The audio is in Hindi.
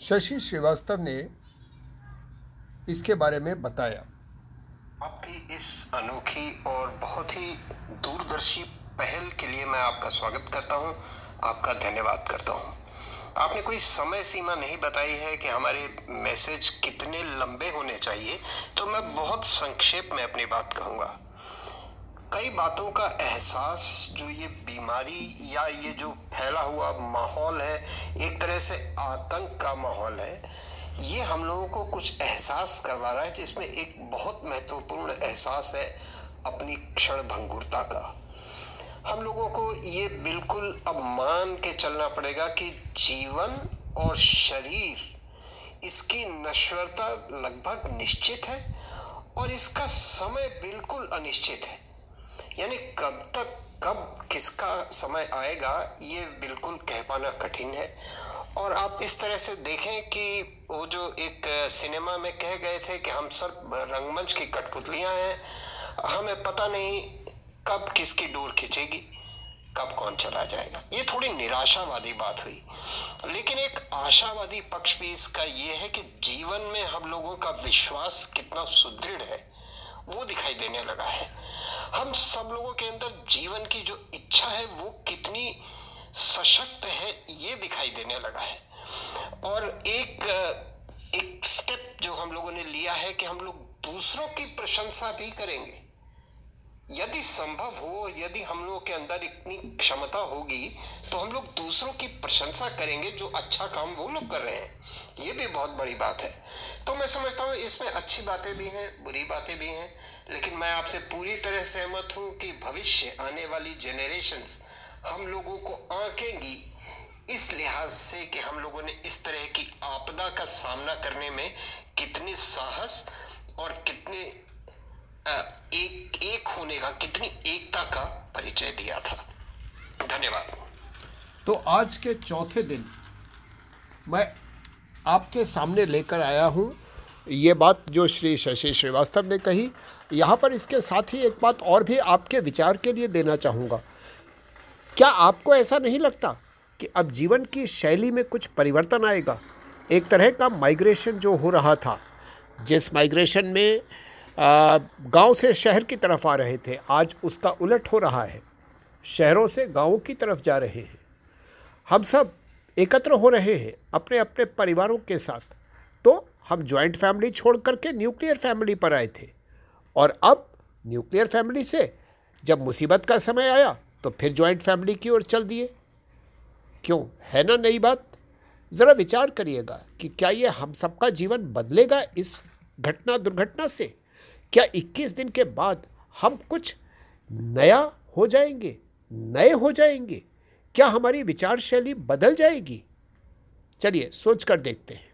शशि श्रीवास्तव ने इसके बारे में बताया आपकी इस अनोखी और बहुत ही दूरदर्शी पहल के लिए मैं आपका स्वागत करता हूँ, आपका धन्यवाद करता हूँ। आपने कोई समय सीमा नहीं बताई है कि हमारे मैसेज कितने लंबे होने चाहिए तो मैं बहुत संक्षेप में अपनी बात कहूँगा कई बातों का एहसास जो ये बीमारी या ये जो फैला हुआ माहौल है, एक तरह से आतंक का माहौल है, ये हम लोगों को कुछ एहसास करवा रहा है जिसमें एक बहुत महत्वपूर्ण एहसास है अपनी क्षण भंगुरता का। हम लोगों को ये बिल्कुल अब मान के चलना पड़ेगा कि जीवन और शरीर, इसकी नश्वरता लगभग निश्चित है और इसका समय बिल्कुल अनिश्चित है। यानी कब तक, कब किसका समय आएगा, ये बिल्कुल कह पाना कठिन है। और आप इस तरह से देखें कि वो जो एक सिनेमा में कह गए थे कि हम सब रंगमंच की कठपुतलियाँ हैं, हमें पता नहीं कब किसकी डोर खिंचेगी, कब कौन चला जाएगा। ये थोड़ी निराशावादी बात हुई। लेकिन एक आशावादी पक्ष भी इसका ये है कि जीवन में हम लोगों का विश्वास कितना सुदृढ़ है, वो दिखाई देने लगा है। हम सब लोगों के अंदर जीवन की जो इच्छा है, वो कितनी सशक्त है, ये दिखाई देने लगा है। और एक एक स्टेप जो हम लोगों ने लिया है कि हम लोग दूसरों की प्रशंसा भी करेंगे। यदि संभव हो, यदि हम लोगों के अंदर इतनी क्षमता होगी तो हम लोग दूसरों की प्रशंसा करेंगे जो अच्छा काम वो लोग कर रहे हैं। ये भी बहुत बड़ी बात है। तो मैं समझता हूँ, इसमें अच्छी बातें भी हैं, बुरी बातें भी हैं लेकिन मैं आपसे पूरी तरह सहमत हूँ कि भविष्य आने वाली जेनरेशन्स हम लोगों को आंकेंगी। इस लिहाज से कि हम लोगों ने इस तरह की आपदा का सामना करने में कितने साहस और कितने एक एक होने का, कितनी एकता का परिचय दिया था। धन्यवाद। तो आज के चौथे दिन मैं आपके सामने लेकर आया हूँ। ये बात जो श्री शशि श्रीवास्तव ने कही, यहाँ पर इसके साथ ही एक बात और भी आपके विचार के लिए देना चाहूँगा। क्या आपको ऐसा नहीं लगता कि अब जीवन की शैली में कुछ परिवर्तन आएगा? एक तरह का माइग्रेशन जो हो रहा था, जिस माइग्रेशन में गाँव से शहर की तरफ़ आ रहे थे, आज उसका उलट हो रहा है। शहरों से गाँवों की तरफ़ जा रहे हैं। हम सब एकत्र हो रहे हैं अपने अपने परिवारों के साथ। तो हम जॉइंट फैमिली छोड़ करके न्यूक्लियर फैमिली पर आए थे। और अब न्यूक्लियर फैमिली से जब मुसीबत का समय आया तो फिर जॉइंट फैमिली की ओर चल दिए। क्यों? है ना नई बात? ज़रा विचार करिएगा कि क्या ये हम सबका जीवन बदलेगा इस घटना दुर्घटना से? क्या 21 दिन के बाद हम कुछ नया हो जाएँगे? नए हो जाएँगे? क्या हमारी विचार शैली बदल जाएगी? चलिए, सोच कर देखते हैं।